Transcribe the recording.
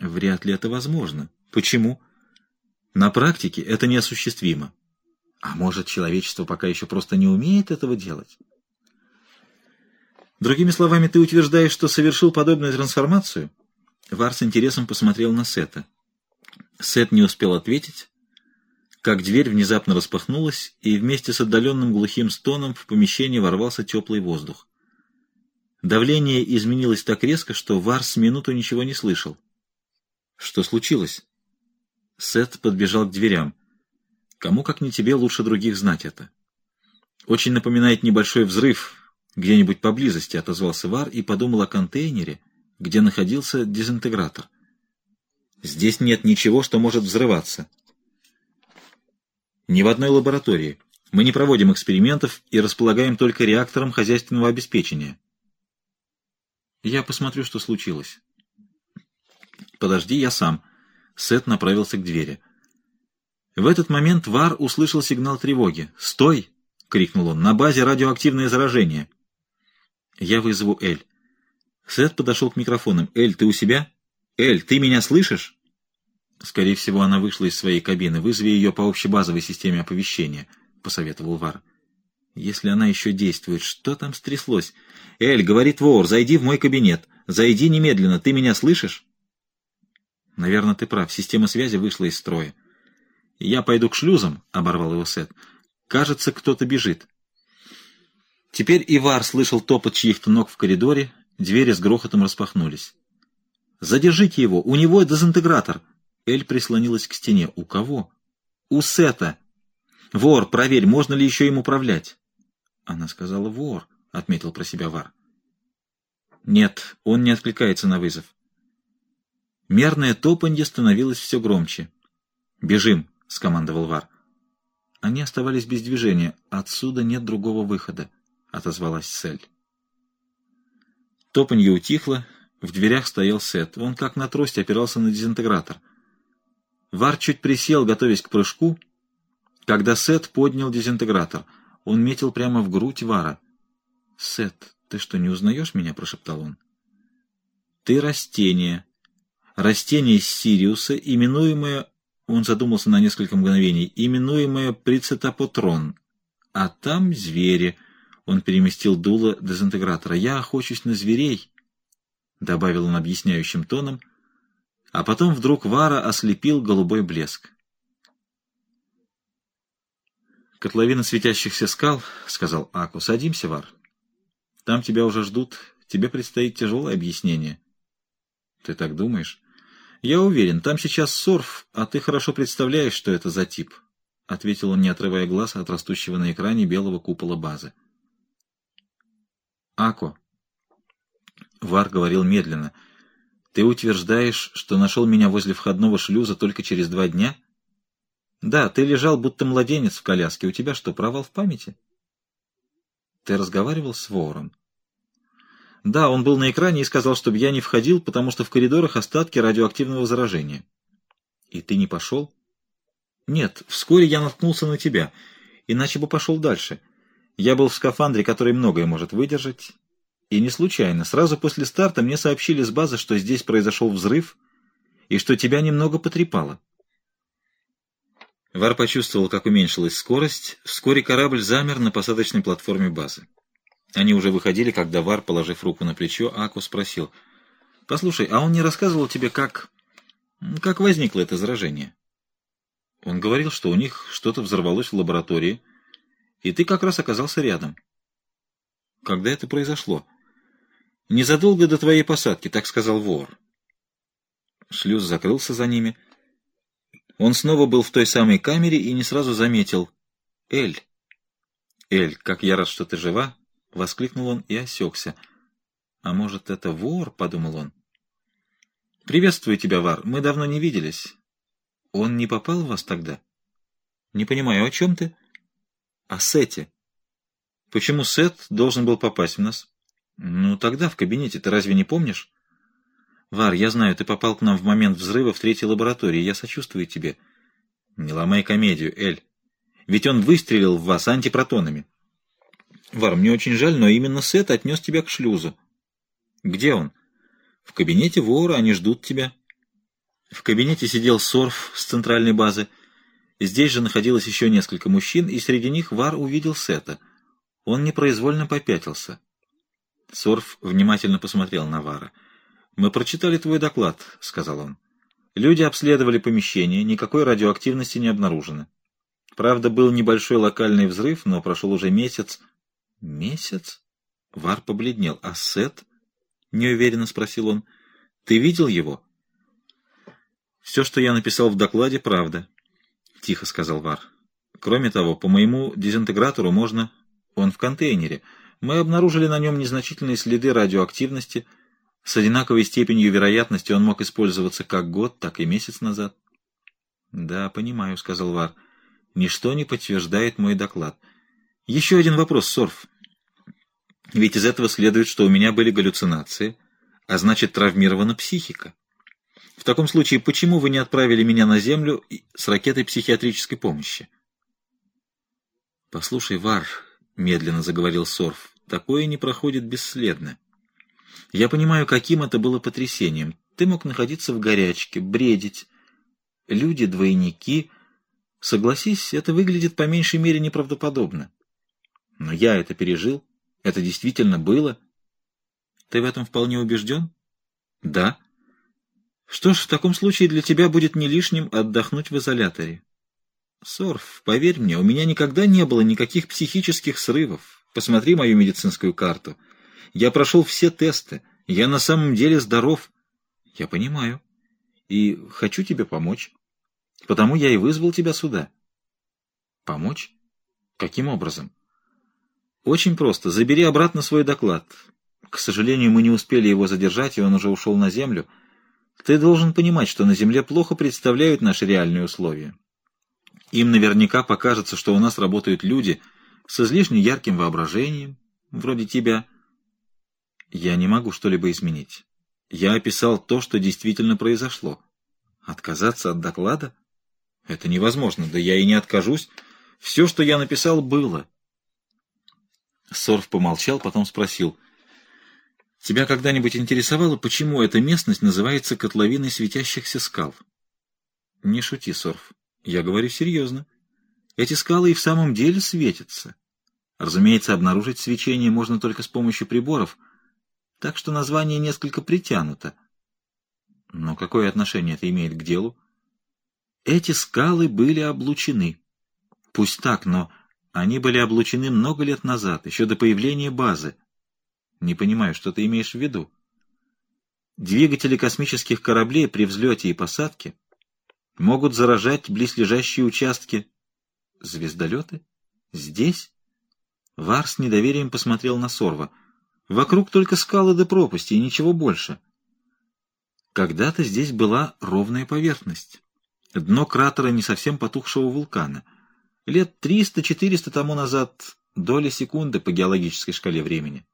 Вряд ли это возможно. Почему? На практике это неосуществимо. А может, человечество пока еще просто не умеет этого делать? Другими словами, ты утверждаешь, что совершил подобную трансформацию? Вар с интересом посмотрел на Сета. Сет не успел ответить, как дверь внезапно распахнулась, и вместе с отдаленным глухим стоном в помещение ворвался теплый воздух. Давление изменилось так резко, что Вар с минуту ничего не слышал. Что случилось? Сет подбежал к дверям. Кому, как не тебе, лучше других знать это. Очень напоминает небольшой взрыв, где-нибудь поблизости отозвался Вар и подумал о контейнере, где находился дезинтегратор. Здесь нет ничего, что может взрываться. Ни в одной лаборатории. Мы не проводим экспериментов и располагаем только реактором хозяйственного обеспечения. Я посмотрю, что случилось. Подожди, я сам. Сет направился к двери. В этот момент Вар услышал сигнал тревоги. «Стой!» — крикнул он. «На базе радиоактивное заражение!» «Я вызову Эль». Сет подошел к микрофонам. «Эль, ты у себя? Эль, ты меня слышишь?» «Скорее всего, она вышла из своей кабины. Вызови ее по общебазовой системе оповещения», — посоветовал Вар. «Если она еще действует, что там стряслось?» «Эль, — говорит вор, — зайди в мой кабинет. Зайди немедленно. Ты меня слышишь?» «Наверное, ты прав. Система связи вышла из строя». «Я пойду к шлюзам», — оборвал его Сет. «Кажется, кто-то бежит». Теперь Ивар слышал топот чьих-то ног в коридоре, двери с грохотом распахнулись. «Задержите его! У него дезинтегратор!» Эль прислонилась к стене. «У кого?» «У Сета!» «Вор, проверь, можно ли еще им управлять?» Она сказала «вор», — отметил про себя Вар. «Нет, он не откликается на вызов». Мерное топанье становилось все громче. «Бежим!» — скомандовал Вар. Они оставались без движения. Отсюда нет другого выхода. — отозвалась Сель. Топанье утихло, в дверях стоял Сет. Он как на трости опирался на дезинтегратор. Вар чуть присел, готовясь к прыжку, когда Сет поднял дезинтегратор. Он метил прямо в грудь Вара. «Сет, ты что, не узнаешь меня?» — прошептал он. «Ты растение. Растение Сириуса, именуемое...» Он задумался на несколько мгновений. «Именуемое прицетапотрон. А там звери». Он переместил дуло дезинтегратора. «Я охочусь на зверей», — добавил он объясняющим тоном, а потом вдруг Вара ослепил голубой блеск. «Котловина светящихся скал», — сказал Аку, — «садимся, Вар. Там тебя уже ждут, тебе предстоит тяжелое объяснение». «Ты так думаешь?» «Я уверен, там сейчас Сорф, а ты хорошо представляешь, что это за тип», — ответил он, не отрывая глаз от растущего на экране белого купола базы. Ако. Вар говорил медленно. Ты утверждаешь, что нашел меня возле входного шлюза только через два дня? Да, ты лежал, будто младенец в коляске. У тебя что, провал в памяти? Ты разговаривал с вором? Да, он был на экране и сказал, чтобы я не входил, потому что в коридорах остатки радиоактивного заражения. И ты не пошел? Нет, вскоре я наткнулся на тебя, иначе бы пошел дальше. Я был в скафандре, который многое может выдержать. И не случайно. Сразу после старта мне сообщили с базы, что здесь произошел взрыв и что тебя немного потрепало. Вар почувствовал, как уменьшилась скорость. Вскоре корабль замер на посадочной платформе базы. Они уже выходили, когда Вар, положив руку на плечо, Аку спросил. «Послушай, а он не рассказывал тебе, как... как возникло это заражение?» Он говорил, что у них что-то взорвалось в лаборатории, и ты как раз оказался рядом. Когда это произошло? Незадолго до твоей посадки, так сказал вор. Шлюз закрылся за ними. Он снова был в той самой камере и не сразу заметил. «Эль!» «Эль, как я рад, что ты жива!» — воскликнул он и осекся. «А может, это вор?» — подумал он. «Приветствую тебя, Вар. Мы давно не виделись. Он не попал в вас тогда?» «Не понимаю, о чем ты?» О Сете. Почему Сет должен был попасть в нас? Ну, тогда в кабинете, ты разве не помнишь? Вар, я знаю, ты попал к нам в момент взрыва в третьей лаборатории, я сочувствую тебе. Не ломай комедию, Эль. Ведь он выстрелил в вас антипротонами. Вар, мне очень жаль, но именно Сет отнес тебя к шлюзу. Где он? В кабинете вора, они ждут тебя. В кабинете сидел Сорф с центральной базы. Здесь же находилось еще несколько мужчин, и среди них Вар увидел Сета. Он непроизвольно попятился. Сорф внимательно посмотрел на Вара. «Мы прочитали твой доклад», — сказал он. «Люди обследовали помещение, никакой радиоактивности не обнаружено. Правда, был небольшой локальный взрыв, но прошел уже месяц». «Месяц?» Вар побледнел. «А Сет?» — неуверенно спросил он. «Ты видел его?» «Все, что я написал в докладе, правда», — тихо сказал Вар. «Кроме того, по моему дезинтегратору можно... Он в контейнере. Мы обнаружили на нем незначительные следы радиоактивности. С одинаковой степенью вероятности он мог использоваться как год, так и месяц назад». «Да, понимаю», — сказал Вар. «Ничто не подтверждает мой доклад. Еще один вопрос, Сорф. Ведь из этого следует, что у меня были галлюцинации, а значит, травмирована психика. В таком случае, почему вы не отправили меня на Землю с ракетой психиатрической помощи? Послушай, Вар, медленно заговорил Сорф, такое не проходит бесследно. Я понимаю, каким это было потрясением. Ты мог находиться в горячке, бредить. Люди-двойники. Согласись, это выглядит по меньшей мере неправдоподобно. Но я это пережил. Это действительно было. Ты в этом вполне убежден? Да. Что ж, в таком случае для тебя будет не лишним отдохнуть в изоляторе. Сорф, поверь мне, у меня никогда не было никаких психических срывов. Посмотри мою медицинскую карту. Я прошел все тесты. Я на самом деле здоров. Я понимаю. И хочу тебе помочь. Потому я и вызвал тебя сюда. Помочь? Каким образом? Очень просто. Забери обратно свой доклад. К сожалению, мы не успели его задержать, и он уже ушел на землю. Ты должен понимать, что на Земле плохо представляют наши реальные условия. Им наверняка покажется, что у нас работают люди с излишне ярким воображением, вроде тебя. Я не могу что-либо изменить. Я описал то, что действительно произошло. Отказаться от доклада? Это невозможно, да я и не откажусь. Все, что я написал, было. Сорф помолчал, потом спросил — Тебя когда-нибудь интересовало, почему эта местность называется котловиной светящихся скал? Не шути, Сорф. Я говорю серьезно. Эти скалы и в самом деле светятся. Разумеется, обнаружить свечение можно только с помощью приборов, так что название несколько притянуто. Но какое отношение это имеет к делу? Эти скалы были облучены. Пусть так, но они были облучены много лет назад, еще до появления базы. Не понимаю, что ты имеешь в виду. Двигатели космических кораблей при взлете и посадке могут заражать близлежащие участки. Звездолеты? Здесь? Вар с недоверием посмотрел на Сорва. Вокруг только скалы до пропасти и ничего больше. Когда-то здесь была ровная поверхность. Дно кратера не совсем потухшего вулкана. Лет 300-400 тому назад доля секунды по геологической шкале времени.